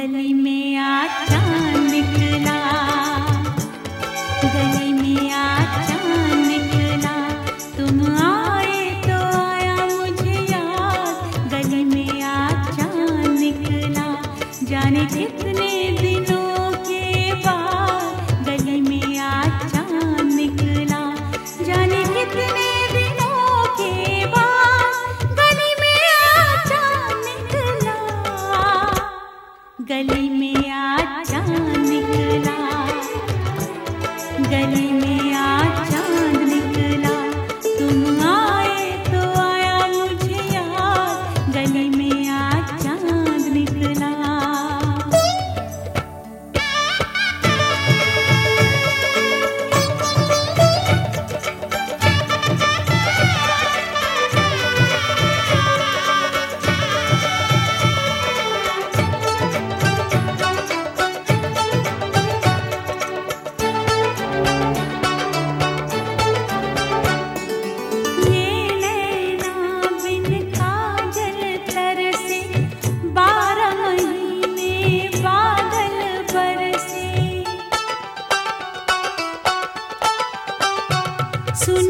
गली में आ निकला। गली गली में आ निकला सुनी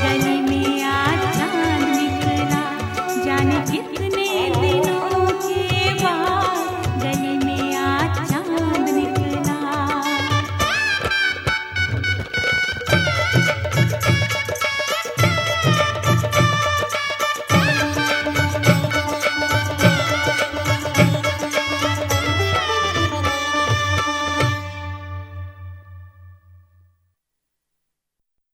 I'm